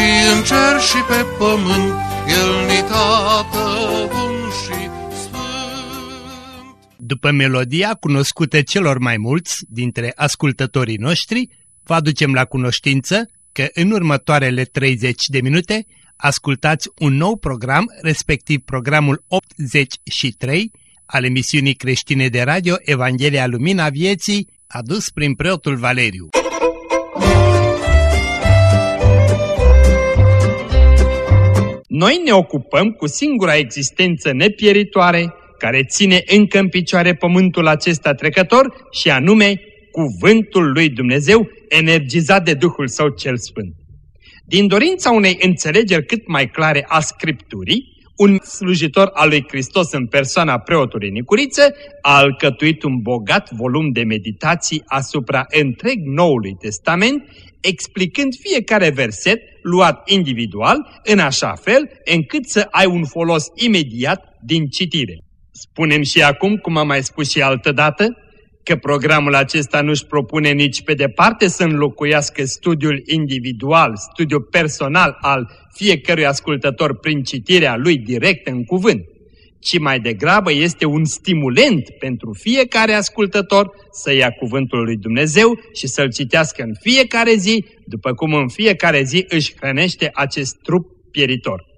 și în cer și pe pământ, El ni tată bun și sfânt. După melodia cunoscută celor mai mulți dintre ascultătorii noștri, vă aducem la cunoștință că în următoarele 30 de minute ascultați un nou program, respectiv programul 83 al emisiunii creștine de radio Evanghelia Lumina Vieții, adus prin preotul Valeriu. Noi ne ocupăm cu singura existență nepieritoare care ține încă în picioare pământul acesta trecător și anume cuvântul lui Dumnezeu energizat de Duhul Său cel Sfânt. Din dorința unei înțelegeri cât mai clare a Scripturii, un slujitor al lui Hristos în persoana preotului Nicuriță a alcătuit un bogat volum de meditații asupra întreg Noului Testament, explicând fiecare verset luat individual, în așa fel încât să ai un folos imediat din citire. Spunem și acum, cum am mai spus și altă dată, că programul acesta nu își propune nici pe departe să înlocuiască studiul individual, studiul personal al fiecărui ascultător prin citirea lui direct în cuvânt, ci mai degrabă este un stimulent pentru fiecare ascultător să ia cuvântul lui Dumnezeu și să-l citească în fiecare zi, după cum în fiecare zi își hrănește acest trup pieritor.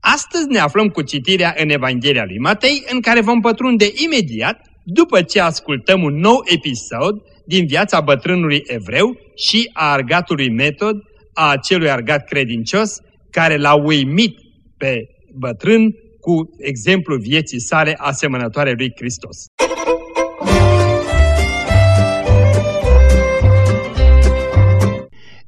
Astăzi ne aflăm cu citirea în Evanghelia lui Matei, în care vom pătrunde imediat după ce ascultăm un nou episod din viața bătrânului evreu și a argatului metod, a acelui argat credincios care l-a uimit pe bătrân cu exemplu vieții sale asemănătoare lui Hristos.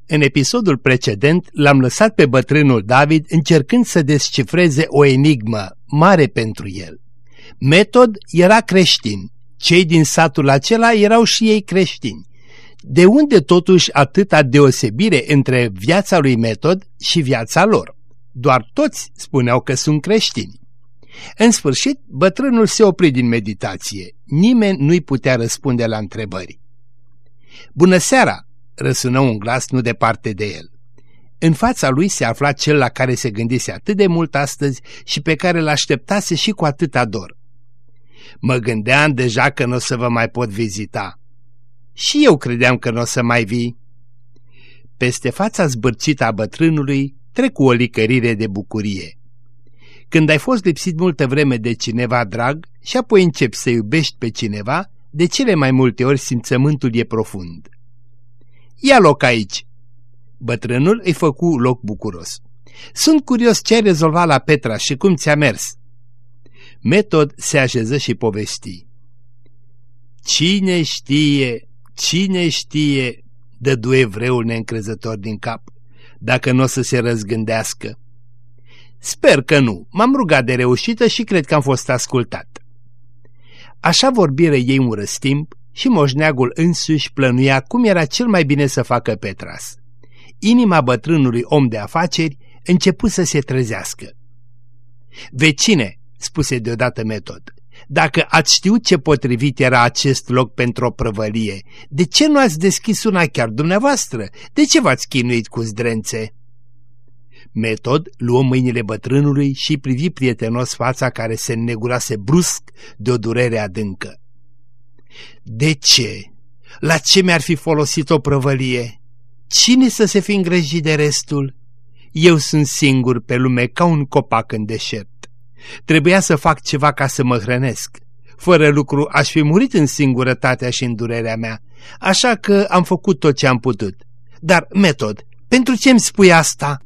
În episodul precedent l-am lăsat pe bătrânul David încercând să descifreze o enigmă mare pentru el. Metod era creștin. Cei din satul acela erau și ei creștini. De unde totuși atâta deosebire între viața lui Metod și viața lor? Doar toți spuneau că sunt creștini. În sfârșit, bătrânul se opri din meditație. Nimeni nu-i putea răspunde la întrebări. Bună seara!" răsună un glas nu departe de el. În fața lui se afla cel la care se gândise atât de mult astăzi și pe care l-așteptase și cu atâta dor. Mă gândeam deja că nu o să vă mai pot vizita. Și eu credeam că nu o să mai vii. Peste fața zbârcită a bătrânului trecu o licărire de bucurie. Când ai fost lipsit multă vreme de cineva drag și apoi începi să iubești pe cineva, de cele mai multe ori simțământul e profund. Ia loc aici! Bătrânul îi făcu loc bucuros. Sunt curios ce ai rezolvat la Petra și cum ți-a mers. Metod se așeză și povesti. Cine știe, cine știe, dădu evreul neîncrezător din cap, dacă nu o să se răzgândească. Sper că nu, m-am rugat de reușită și cred că am fost ascultat. Așa vorbire ei un răstimp și moșneagul însuși plănuia cum era cel mai bine să facă Petras. Inima bătrânului om de afaceri începu să se trezească. Vecine, spuse deodată Metod. Dacă ați știut ce potrivit era acest loc pentru o prăvălie, de ce nu ați deschis una chiar dumneavoastră? De ce v-ați chinuit cu zdrențe? Metod luă mâinile bătrânului și privi prietenos fața care se înnegurase brusc de o durere adâncă. De ce? La ce mi-ar fi folosit o prăvălie? Cine să se fi îngrijit de restul? Eu sunt singur pe lume ca un copac în deșert. Trebuia să fac ceva ca să mă hrănesc. Fără lucru aș fi murit în singurătatea și în durerea mea, așa că am făcut tot ce am putut. Dar, metod, pentru ce îmi spui asta?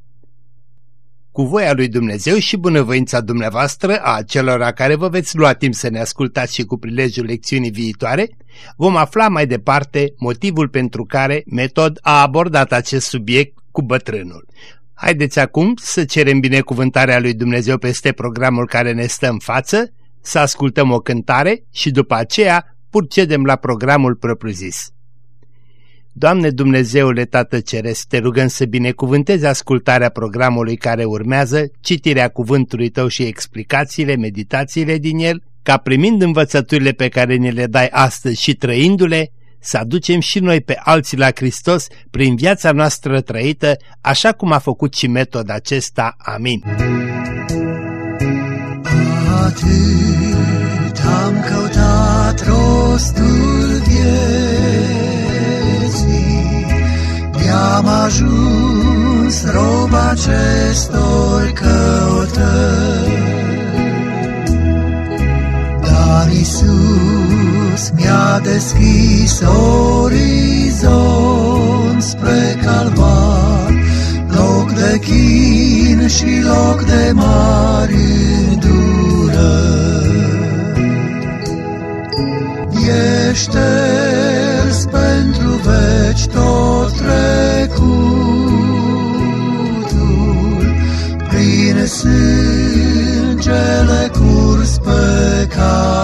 Cu voia lui Dumnezeu și bunăvoința dumneavoastră a celor care vă veți lua timp să ne ascultați și cu prilejul lecțiunii viitoare, vom afla mai departe motivul pentru care Metod a abordat acest subiect cu bătrânul. Haideți acum să cerem binecuvântarea lui Dumnezeu peste programul care ne stă în față, să ascultăm o cântare și după aceea purcedem la programul propriu-zis. Doamne Dumnezeule Tată Ceresc, te rugăm să binecuvântezi ascultarea programului care urmează, citirea cuvântului Tău și explicațiile, meditațiile din el, ca primind învățăturile pe care ne le dai astăzi și trăindu-le, să aducem și noi pe alții la Hristos prin viața noastră trăită, așa cum a făcut și metoda acesta. Amin. Atât am căutat rostul vieții, De-am ajuns rob acestor căutări. Dar Iisus mi-a deschis orizont spre calvar, loc de chin și loc de mari îndurări. Ești pentru veci tot trecutul, prin sângele curs pe calvar.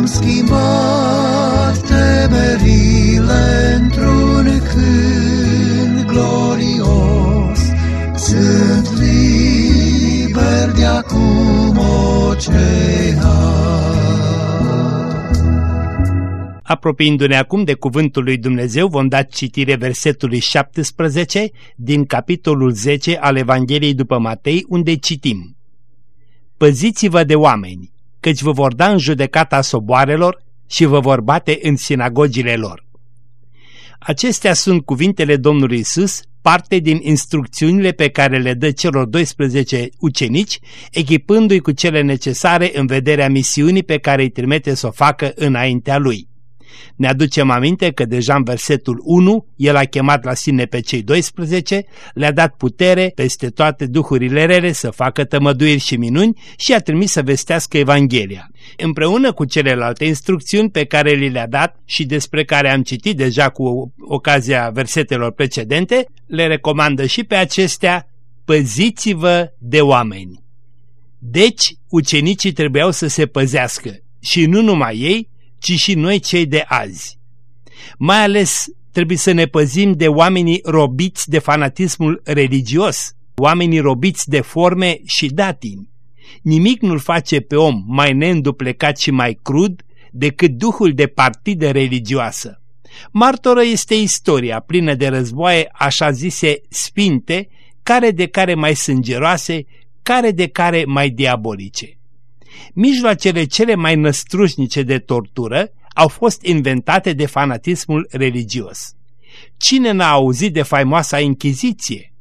Mi-am schimbat temerile într-un cânt glorios. Sunt liber de acum ocean. Apropiindu-ne acum de cuvântul lui Dumnezeu, vom da citire versetului 17 din capitolul 10 al Evangheliei după Matei, unde citim Păziți-vă de oameni, căci vă vor da în judecata soboarelor și vă vor bate în sinagogile lor. Acestea sunt cuvintele Domnului Isus, parte din instrucțiunile pe care le dă celor 12 ucenici, echipându-i cu cele necesare în vederea misiunii pe care îi trimite să o facă înaintea lui. Ne aducem aminte că deja în versetul 1 el a chemat la sine pe cei 12, le-a dat putere peste toate duhurile rele să facă tămăduiri și minuni și a trimis să vestească Evanghelia. Împreună cu celelalte instrucțiuni pe care li le-a dat și despre care am citit deja cu ocazia versetelor precedente, le recomandă și pe acestea, păziți-vă de oameni. Deci, ucenicii trebuiau să se păzească și nu numai ei, ci și noi cei de azi. Mai ales trebuie să ne păzim de oamenii robiți de fanatismul religios, oamenii robiți de forme și datini. Nimic nu-l face pe om mai neînduplecat și mai crud decât duhul de partidă religioasă. Martoră este istoria plină de războaie așa zise spinte, care de care mai sângeroase, care de care mai diabolice. Mijloacele cele mai năstrușnice de tortură au fost inventate de fanatismul religios. Cine n-a auzit de faimoasa Inchiziție?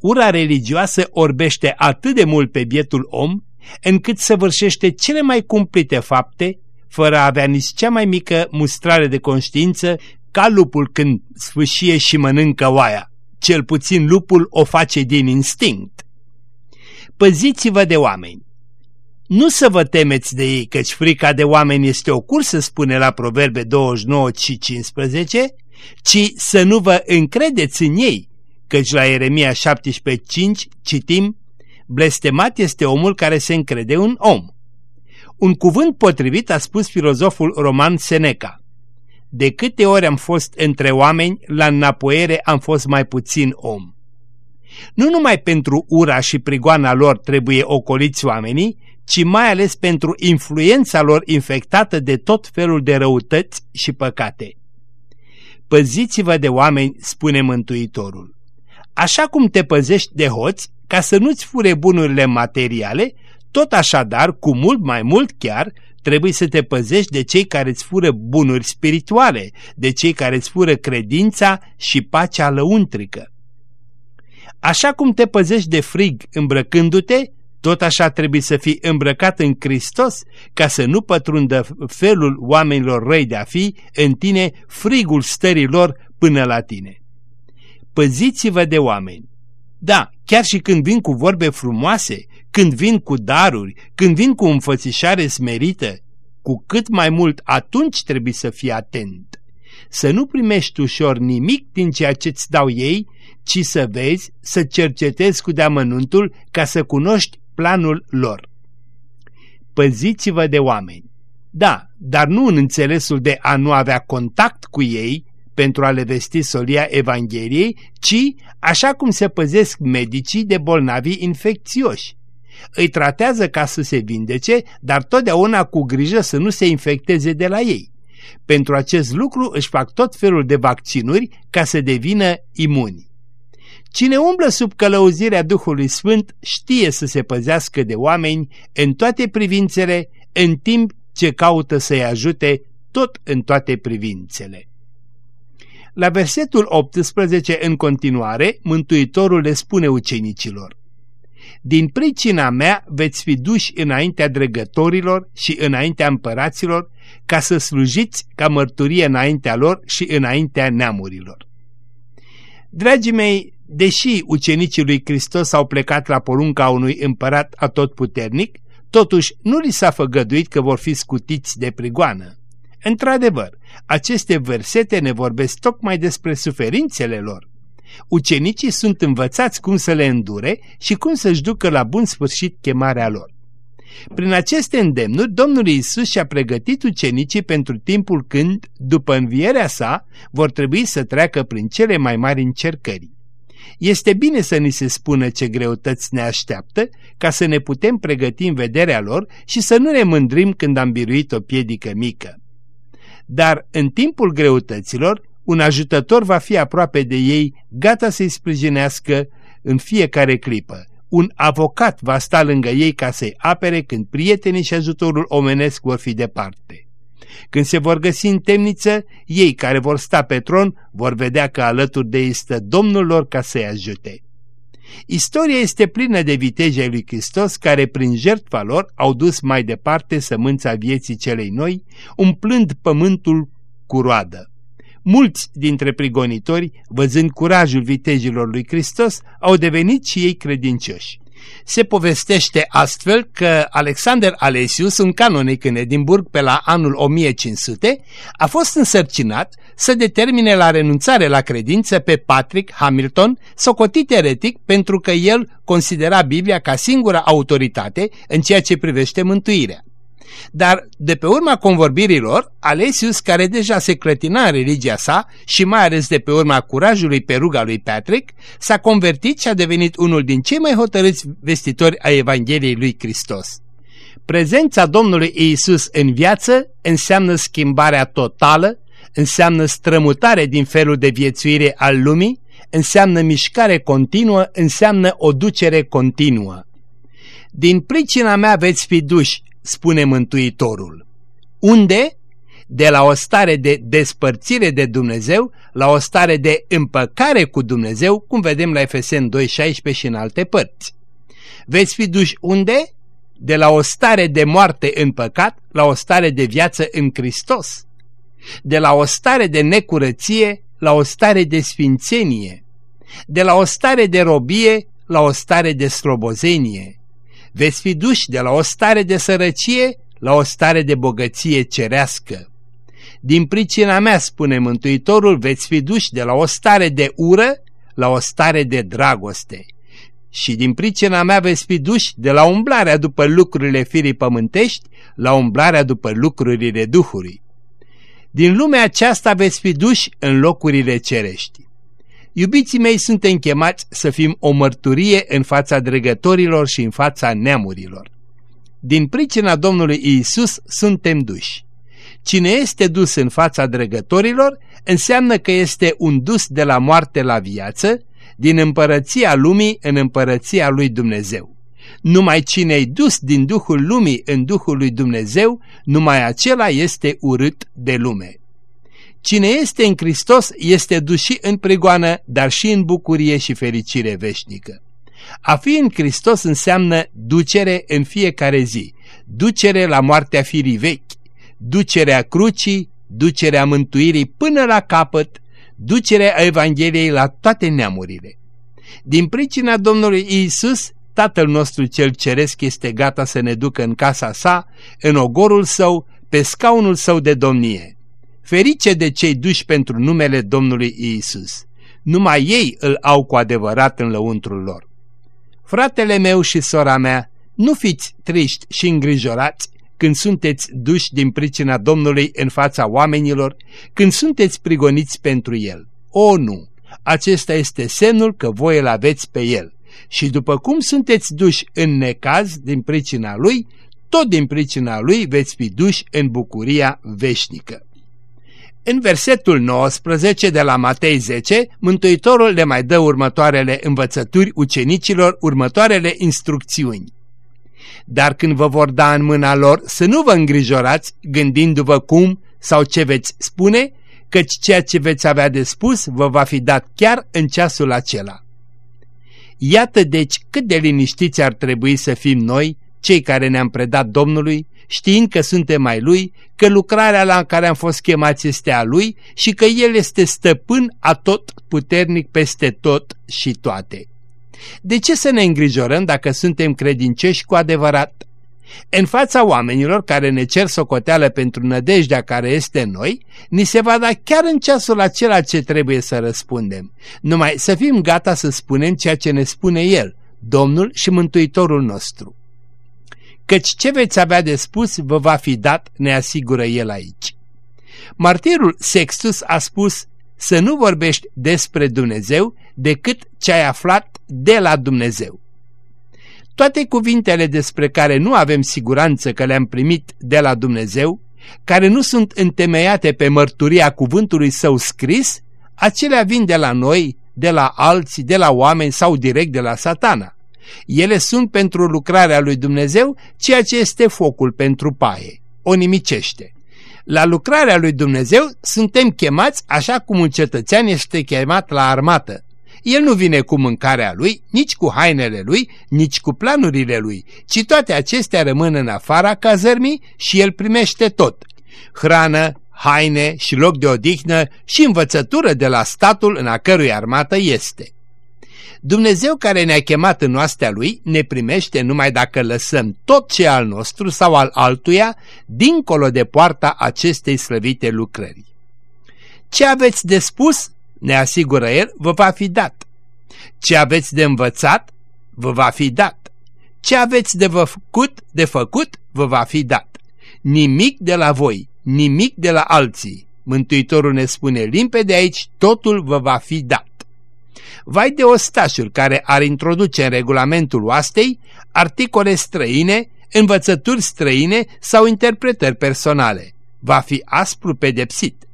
Ura religioasă orbește atât de mult pe bietul om, încât săvârșește cele mai cumplite fapte, fără a avea nici cea mai mică mustrare de conștiință, ca lupul când sfâșie și mănâncă oaia. Cel puțin lupul o face din instinct. Păziți-vă de oameni. Nu să vă temeți de ei, căci frica de oameni este o cursă, spune la Proverbe 29 și 15, ci să nu vă încredeți în ei, căci la Ieremia 17,5 citim, Blestemat este omul care se încrede în om. Un cuvânt potrivit a spus filozoful roman Seneca. De câte ori am fost între oameni, la înapoiere am fost mai puțin om. Nu numai pentru ura și prigoana lor trebuie ocoliți oamenii, ci mai ales pentru influența lor infectată de tot felul de răutăți și păcate. Păziți-vă de oameni, spune Mântuitorul. Așa cum te păzești de hoți, ca să nu-ți fure bunurile materiale, tot așadar, cu mult mai mult chiar, trebuie să te păzești de cei care îți fură bunuri spirituale, de cei care îți fură credința și pacea lăuntrică. Așa cum te păzești de frig îmbrăcându-te, tot așa trebuie să fii îmbrăcat în Hristos ca să nu pătrundă felul oamenilor răi de a fi în tine frigul stărilor până la tine. Păziți-vă de oameni. Da, chiar și când vin cu vorbe frumoase, când vin cu daruri, când vin cu înfățișare smerită, cu cât mai mult atunci trebuie să fii atent. să nu primești ușor nimic din ceea ce-ți dau ei, ci să vezi, să cercetezi cu deamănuntul ca să cunoști planul lor. Păziți-vă de oameni. Da, dar nu în înțelesul de a nu avea contact cu ei pentru a le vesti solia Evangheliei, ci așa cum se păzesc medicii de bolnavi infecțioși. Îi tratează ca să se vindece, dar totdeauna cu grijă să nu se infecteze de la ei. Pentru acest lucru își fac tot felul de vaccinuri ca să devină imuni. Cine umblă sub călăuzirea Duhului Sfânt știe să se păzească de oameni în toate privințele, în timp ce caută să-i ajute tot în toate privințele. La versetul 18 în continuare, Mântuitorul le spune ucenicilor, Din pricina mea veți fi duși înaintea dregătorilor și înaintea împăraților ca să slujiți ca mărturie înaintea lor și înaintea neamurilor. Dragii mei, deși ucenicii lui Hristos au plecat la porunca unui împărat atotputernic, totuși nu li s-a făgăduit că vor fi scutiți de prigoană. Într-adevăr, aceste versete ne vorbesc tocmai despre suferințele lor. Ucenicii sunt învățați cum să le îndure și cum să-și ducă la bun sfârșit chemarea lor. Prin aceste îndemnuri, Domnul Iisus și-a pregătit ucenicii pentru timpul când, după învierea sa, vor trebui să treacă prin cele mai mari încercări. Este bine să ni se spună ce greutăți ne așteaptă, ca să ne putem pregăti în vederea lor și să nu ne mândrim când am biruit o piedică mică. Dar în timpul greutăților, un ajutător va fi aproape de ei, gata să-i sprijinească în fiecare clipă. Un avocat va sta lângă ei ca să-i apere când prietenii și ajutorul omenesc vor fi departe. Când se vor găsi în temniță, ei care vor sta pe tron vor vedea că alături de ei stă Domnul lor ca să-i ajute. Istoria este plină de vitejii lui Hristos care prin jertfa lor au dus mai departe sămânța vieții celei noi, umplând pământul cu roadă. Mulți dintre prigonitori, văzând curajul vitejilor lui Hristos, au devenit și ei credincioși. Se povestește astfel că Alexander Alesius, un canonic în Edimburg pe la anul 1500, a fost însărcinat să determine la renunțare la credință pe Patrick Hamilton, socotit eretic pentru că el considera Biblia ca singura autoritate în ceea ce privește mântuirea. Dar de pe urma convorbirilor, Alesius, care deja se clătina în religia sa și mai ales de pe urma curajului peruga lui Patrick, s-a convertit și a devenit unul din cei mai hotărâți vestitori a Evangheliei lui Hristos. Prezența Domnului Iisus în viață înseamnă schimbarea totală, înseamnă strămutare din felul de viețuire al lumii, înseamnă mișcare continuă, înseamnă o ducere continuă. Din pricina mea veți fi duși spune Mântuitorul. Unde? De la o stare de despărțire de Dumnezeu la o stare de împăcare cu Dumnezeu, cum vedem la Efesen 2.16 și în alte părți. Veți fi duși unde? De la o stare de moarte în păcat la o stare de viață în Hristos. De la o stare de necurăție la o stare de sfințenie. De la o stare de robie la o stare de slobozenie veți fi duși de la o stare de sărăcie la o stare de bogăție cerească. Din pricina mea, spune Mântuitorul, veți fi duși de la o stare de ură la o stare de dragoste. Și din pricina mea veți fi duși de la umblarea după lucrurile firii pământești la umblarea după lucrurile Duhului. Din lumea aceasta veți fi duși în locurile cerești. Iubiții mei, suntem chemați să fim o mărturie în fața dregătorilor și în fața neamurilor. Din pricina Domnului Iisus suntem duși. Cine este dus în fața dregătorilor înseamnă că este un dus de la moarte la viață, din împărăția lumii în împărăția lui Dumnezeu. Numai cine-i dus din Duhul lumii în Duhul lui Dumnezeu, numai acela este urât de lume. Cine este în Hristos este dus și în prigoană, dar și în bucurie și fericire veșnică. A fi în Hristos înseamnă ducere în fiecare zi, ducere la moartea firii vechi, ducerea crucii, ducerea mântuirii până la capăt, ducerea Evangheliei la toate neamurile. Din pricina Domnului Iisus, Tatăl nostru cel ceresc este gata să ne ducă în casa sa, în ogorul său, pe scaunul său de domnie ferice de cei duși pentru numele Domnului Iisus. Numai ei îl au cu adevărat în lăuntrul lor. Fratele meu și sora mea, nu fiți triști și îngrijorați când sunteți duși din pricina Domnului în fața oamenilor, când sunteți prigoniți pentru El. O, nu! Acesta este semnul că voi îl aveți pe El. Și după cum sunteți duși în necaz din pricina Lui, tot din pricina Lui veți fi duși în bucuria veșnică. În versetul 19 de la Matei 10, Mântuitorul le mai dă următoarele învățături ucenicilor, următoarele instrucțiuni. Dar când vă vor da în mâna lor, să nu vă îngrijorați gândindu-vă cum sau ce veți spune, căci ceea ce veți avea de spus vă va fi dat chiar în ceasul acela. Iată deci cât de liniștiți ar trebui să fim noi, cei care ne-am predat Domnului, știind că suntem mai Lui, că lucrarea la care am fost chemați este a Lui și că El este stăpân a tot puternic peste tot și toate. De ce să ne îngrijorăm dacă suntem credincioși cu adevărat? În fața oamenilor care ne cer socoteală pentru nădejdea care este în noi, ni se va da chiar în ceasul acela ce trebuie să răspundem. Numai să fim gata să spunem ceea ce ne spune El, Domnul și Mântuitorul nostru. Căci ce veți avea de spus vă va fi dat, ne asigură El aici. Martirul Sextus a spus să nu vorbești despre Dumnezeu decât ce ai aflat de la Dumnezeu. Toate cuvintele despre care nu avem siguranță că le-am primit de la Dumnezeu, care nu sunt întemeiate pe mărturia cuvântului său scris, acelea vin de la noi, de la alții, de la oameni sau direct de la satana. Ele sunt pentru lucrarea lui Dumnezeu ceea ce este focul pentru paie. O nimicește. La lucrarea lui Dumnezeu suntem chemați așa cum un cetățean este chemat la armată, el nu vine cu mâncarea lui, nici cu hainele lui, nici cu planurile lui, ci toate acestea rămân în afara cazărmii și el primește tot. Hrană, haine și loc de odihnă și învățătură de la statul în a cărui armată este. Dumnezeu care ne-a chemat în oastea Lui ne primește numai dacă lăsăm tot ce al nostru sau al altuia dincolo de poarta acestei slăvite lucrări. Ce aveți de spus ne asigură el, vă va fi dat. Ce aveți de învățat, vă va fi dat. Ce aveți de făcut, de făcut, vă va fi dat. Nimic de la voi, nimic de la alții. Mântuitorul ne spune limpede aici, totul vă va fi dat. Vai de ostașul care ar introduce în regulamentul oastei articole străine, învățături străine sau interpretări personale. Va fi aspru pedepsit.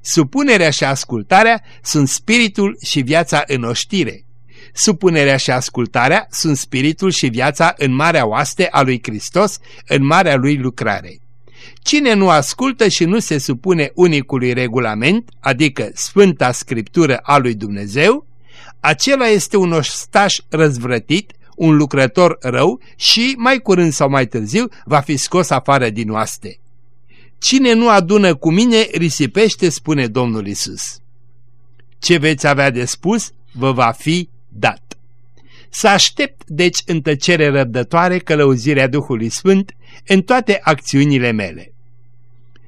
Supunerea și ascultarea sunt spiritul și viața în oștire. Supunerea și ascultarea sunt spiritul și viața în marea oaste a lui Hristos, în marea lui lucrare. Cine nu ascultă și nu se supune unicului regulament, adică Sfânta Scriptură a lui Dumnezeu, acela este un ostaș răzvrătit, un lucrător rău și, mai curând sau mai târziu, va fi scos afară din oaste. Cine nu adună cu mine, risipește, spune Domnul Isus. Ce veți avea de spus, vă va fi dat. Să aștept, deci, în tăcere răbdătoare călăuzirea Duhului Sfânt în toate acțiunile mele.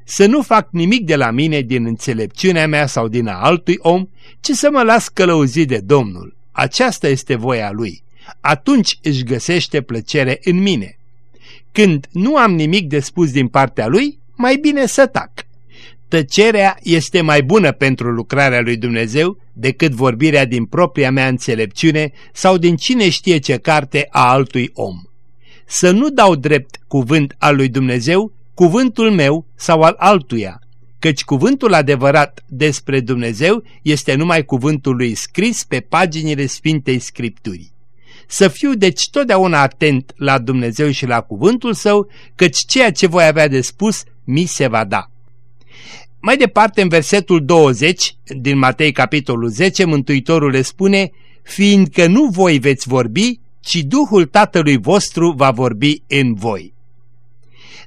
Să nu fac nimic de la mine din înțelepciunea mea sau din a altui om, ci să mă las călăuzit de Domnul. Aceasta este voia Lui. Atunci își găsește plăcere în mine. Când nu am nimic de spus din partea Lui, mai bine să tac. Tăcerea este mai bună pentru lucrarea lui Dumnezeu decât vorbirea din propria mea înțelepciune sau din cine știe ce carte a altui om. Să nu dau drept cuvânt al lui Dumnezeu, cuvântul meu sau al altuia, căci cuvântul adevărat despre Dumnezeu este numai cuvântul lui scris pe paginile Sfintei Scripturii. Să fiu deci totdeauna atent la Dumnezeu și la cuvântul său, căci ceea ce voi avea de spus mi se va da. Mai departe, în versetul 20 din Matei capitolul 10, Mântuitorul le spune, fiindcă nu voi veți vorbi, ci Duhul Tatălui vostru va vorbi în voi.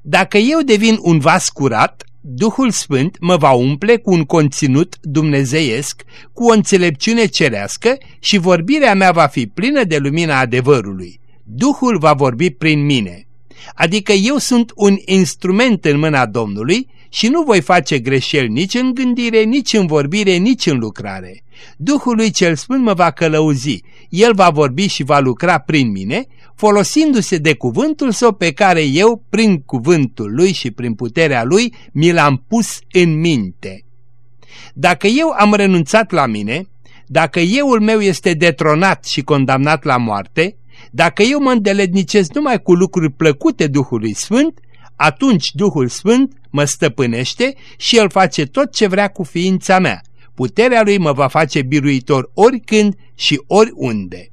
Dacă eu devin un vas curat, Duhul Sfânt mă va umple cu un conținut dumnezeiesc, cu o înțelepciune cerească și vorbirea mea va fi plină de lumina adevărului. Duhul va vorbi prin mine. Adică eu sunt un instrument în mâna Domnului și nu voi face greșeli nici în gândire, nici în vorbire, nici în lucrare. Duhului cel Sfânt mă va călăuzi, El va vorbi și va lucra prin mine, folosindu-se de cuvântul său pe care eu, prin cuvântul lui și prin puterea lui, mi l-am pus în minte. Dacă eu am renunțat la mine, dacă euul meu este detronat și condamnat la moarte, dacă eu mă îndelednicesc numai cu lucruri plăcute Duhului Sfânt, atunci Duhul Sfânt mă stăpânește și El face tot ce vrea cu ființa mea. Puterea Lui mă va face biruitor oricând și oriunde.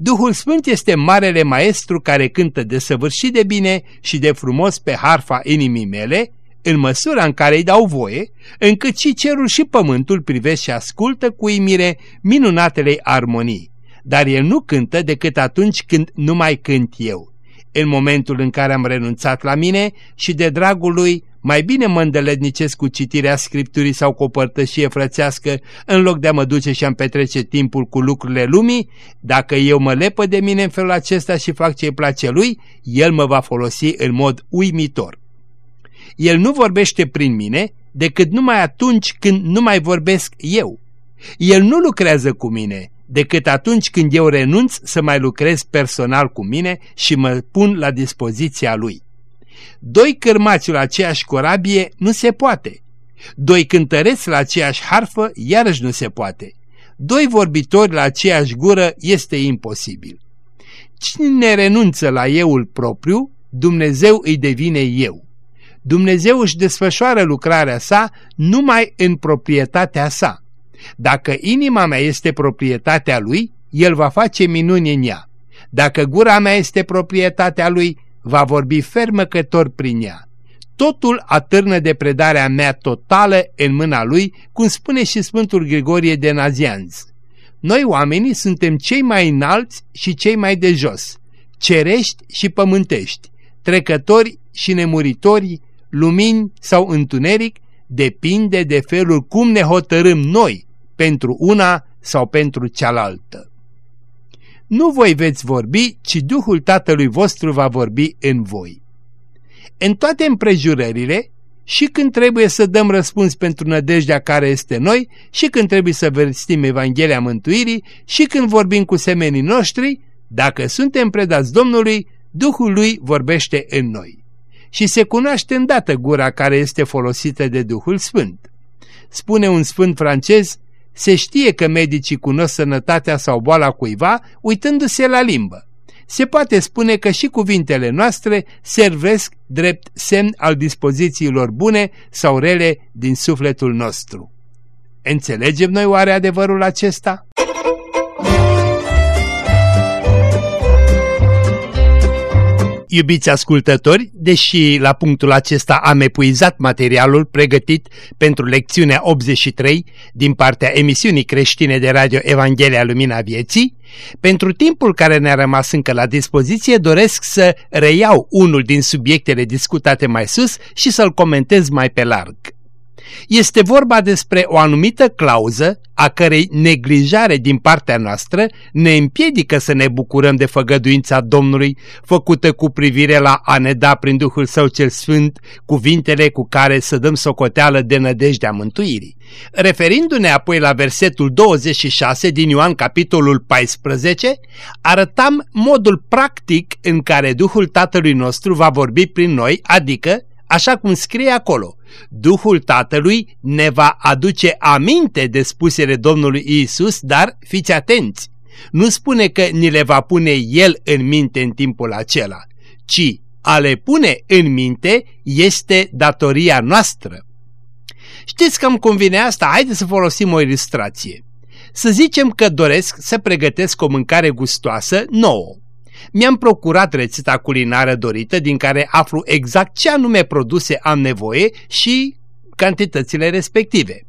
Duhul Sfânt este marele maestru care cântă de săvârșit de bine și de frumos pe harfa inimii mele, în măsura în care îi dau voie, încât și cerul și pământul privesc și ascultă cu imire minunatele armonii. Dar el nu cântă decât atunci când nu mai cânt eu. În momentul în care am renunțat la mine și de dragul lui mai bine mă îndeletnicesc cu citirea Scripturii sau cu o părtășie frățească în loc de a mă duce și a-mi petrece timpul cu lucrurile lumii, dacă eu mă lepă de mine în felul acesta și fac ce îi place lui, el mă va folosi în mod uimitor. El nu vorbește prin mine decât numai atunci când nu mai vorbesc eu. El nu lucrează cu mine decât atunci când eu renunț să mai lucrez personal cu mine și mă pun la dispoziția lui. Doi cărmați la aceeași corabie nu se poate. Doi cântăreți la aceeași harfă iarăși nu se poate. Doi vorbitori la aceeași gură este imposibil. Cine renunță la euul propriu, Dumnezeu îi devine eu. Dumnezeu își desfășoară lucrarea sa numai în proprietatea sa. Dacă inima mea este proprietatea lui, el va face minuni în ea. Dacă gura mea este proprietatea lui, va vorbi fermăcător prin ea. Totul atârnă de predarea mea totală în mâna lui, cum spune și Sfântul Grigorie de Nazianz. Noi oamenii suntem cei mai înalți și cei mai de jos, cerești și pământești, trecători și nemuritori, lumini sau întuneric, depinde de felul cum ne hotărâm noi pentru una sau pentru cealaltă. Nu voi veți vorbi, ci Duhul Tatălui vostru va vorbi în voi. În toate împrejurările, și când trebuie să dăm răspuns pentru nădejdea care este noi, și când trebuie să vestim Evanghelia Mântuirii, și când vorbim cu semenii noștri, dacă suntem predați Domnului, Duhul lui vorbește în noi. Și se cunoaște îndată gura care este folosită de Duhul Sfânt. Spune un sfânt francez, se știe că medicii cunosc sănătatea sau boala cuiva uitându-se la limbă. Se poate spune că și cuvintele noastre servesc drept semn al dispozițiilor bune sau rele din sufletul nostru. Înțelegem noi oare adevărul acesta? Iubiți ascultători, deși la punctul acesta am epuizat materialul pregătit pentru lecțiunea 83 din partea emisiunii creștine de radio Evanghelia Lumina Vieții, pentru timpul care ne-a rămas încă la dispoziție doresc să reiau unul din subiectele discutate mai sus și să-l comentez mai pe larg. Este vorba despre o anumită clauză a cărei neglijare din partea noastră ne împiedică să ne bucurăm de făgăduința Domnului făcută cu privire la a ne da prin Duhul Său cel Sfânt cuvintele cu care să dăm socoteală de nădejdea mântuirii. Referindu-ne apoi la versetul 26 din Ioan capitolul 14, arătam modul practic în care Duhul Tatălui nostru va vorbi prin noi, adică așa cum scrie acolo, Duhul Tatălui ne va aduce aminte de spusele Domnului Isus, dar fiți atenți! Nu spune că ni le va pune El în minte în timpul acela, ci a le pune în minte este datoria noastră. Știți că îmi convine asta? Haideți să folosim o ilustrație. Să zicem că doresc să pregătesc o mâncare gustoasă nouă mi-am procurat rețeta culinară dorită din care aflu exact ce anume produse am nevoie și cantitățile respective.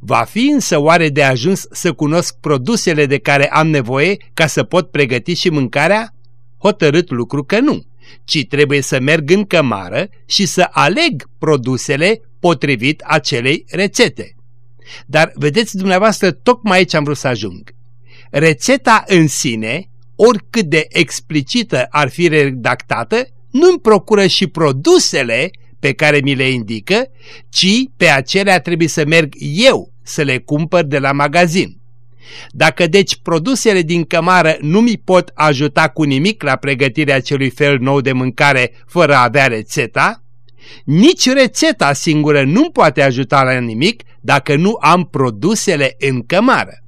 Va fi însă oare de ajuns să cunosc produsele de care am nevoie ca să pot pregăti și mâncarea? Hotărât lucru că nu, ci trebuie să merg în cămară și să aleg produsele potrivit acelei rețete. Dar vedeți dumneavoastră, tocmai aici am vrut să ajung. Rețeta în sine oricât de explicită ar fi redactată, nu-mi procură și produsele pe care mi le indică, ci pe acelea trebuie să merg eu să le cumpăr de la magazin. Dacă deci produsele din cămară nu mi pot ajuta cu nimic la pregătirea acelui fel nou de mâncare fără a avea rețeta, nici rețeta singură nu poate ajuta la nimic dacă nu am produsele în cămară.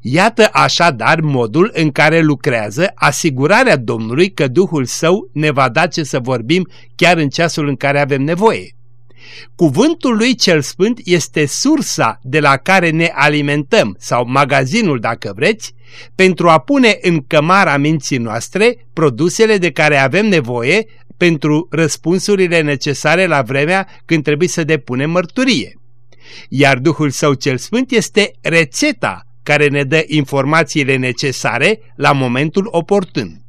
Iată așadar modul în care lucrează asigurarea Domnului că Duhul Său ne va da ce să vorbim chiar în ceasul în care avem nevoie. Cuvântul lui cel sfânt este sursa de la care ne alimentăm, sau magazinul dacă vreți, pentru a pune în cămara minții noastre produsele de care avem nevoie pentru răspunsurile necesare la vremea când trebuie să depunem mărturie. Iar Duhul Său cel Sfânt este rețeta care ne dă informațiile necesare la momentul oportun.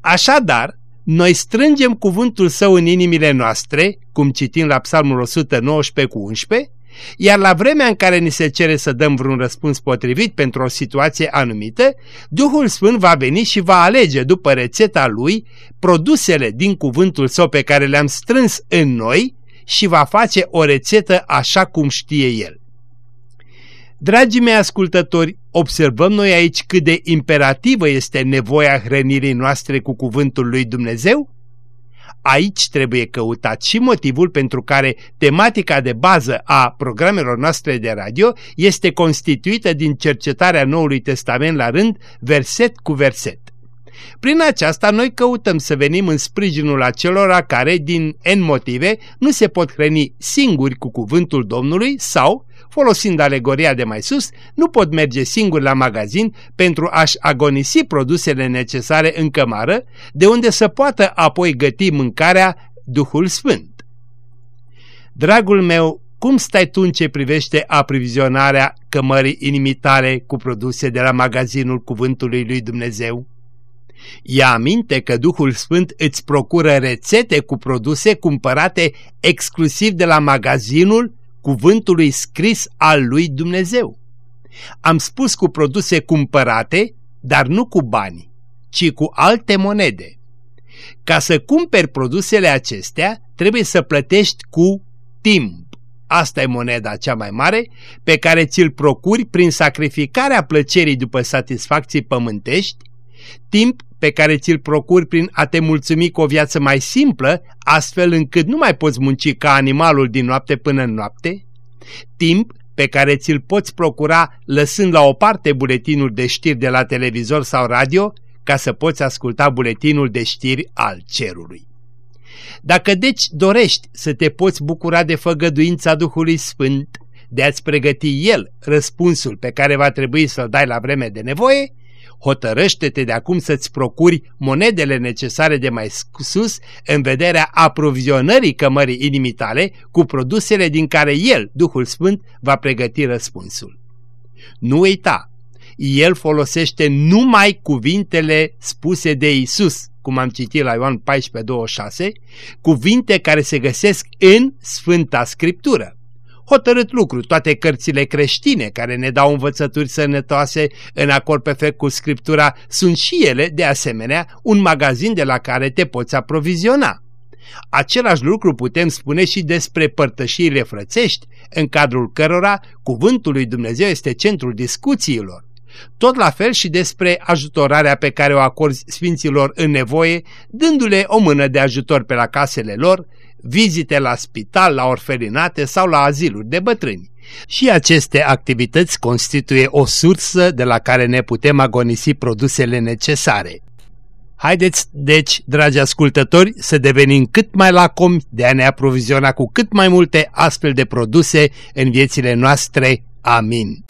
Așadar, noi strângem cuvântul său în inimile noastre, cum citim la Psalmul 119 cu 11, iar la vremea în care ni se cere să dăm vreun răspuns potrivit pentru o situație anumită, Duhul Sfânt va veni și va alege după rețeta lui produsele din cuvântul său pe care le-am strâns în noi și va face o rețetă așa cum știe el. Dragii mei ascultători, observăm noi aici cât de imperativă este nevoia hrănirii noastre cu cuvântul lui Dumnezeu? Aici trebuie căutat și motivul pentru care tematica de bază a programelor noastre de radio este constituită din cercetarea Noului Testament la rând, verset cu verset. Prin aceasta noi căutăm să venim în sprijinul acelora care, din N motive, nu se pot hrăni singuri cu cuvântul Domnului sau, folosind alegoria de mai sus, nu pot merge singuri la magazin pentru a-și agonisi produsele necesare în cămară, de unde să poată apoi găti mâncarea Duhul Sfânt. Dragul meu, cum stai tu în ce privește aprovizionarea cămării inimitare cu produse de la magazinul Cuvântului lui Dumnezeu? Ia aminte că Duhul Sfânt îți procură rețete cu produse cumpărate exclusiv de la magazinul cuvântului scris al lui Dumnezeu. Am spus cu produse cumpărate, dar nu cu bani, ci cu alte monede. Ca să cumperi produsele acestea, trebuie să plătești cu timp. Asta e moneda cea mai mare pe care ți-l procuri prin sacrificarea plăcerii după satisfacții pământești, timp pe care ți-l procuri prin a te mulțumi cu o viață mai simplă, astfel încât nu mai poți munci ca animalul din noapte până în noapte, timp pe care ți-l poți procura lăsând la o parte buletinul de știri de la televizor sau radio, ca să poți asculta buletinul de știri al cerului. Dacă deci dorești să te poți bucura de făgăduința Duhului Sfânt, de a-ți pregăti El răspunsul pe care va trebui să-l dai la vreme de nevoie, hotărăște-te de acum să-ți procuri monedele necesare de mai sus în vederea aprovizionării cămării inimii tale cu produsele din care El, Duhul Sfânt, va pregăti răspunsul. Nu uita, El folosește numai cuvintele spuse de Isus, cum am citit la Ioan 14:26, cuvinte care se găsesc în Sfânta Scriptură hotărât lucru. Toate cărțile creștine care ne dau învățături sănătoase în acord perfect cu Scriptura sunt și ele, de asemenea, un magazin de la care te poți aproviziona. Același lucru putem spune și despre părtășiile frățești, în cadrul cărora cuvântul lui Dumnezeu este centrul discuțiilor. Tot la fel și despre ajutorarea pe care o acorzi sfinților în nevoie, dându-le o mână de ajutor pe la casele lor, vizite la spital, la orfelinate sau la aziluri de bătrâni. Și aceste activități constituie o sursă de la care ne putem agonisi produsele necesare. Haideți, deci, dragi ascultători, să devenim cât mai lacomi de a ne aproviziona cu cât mai multe astfel de produse în viețile noastre. Amin.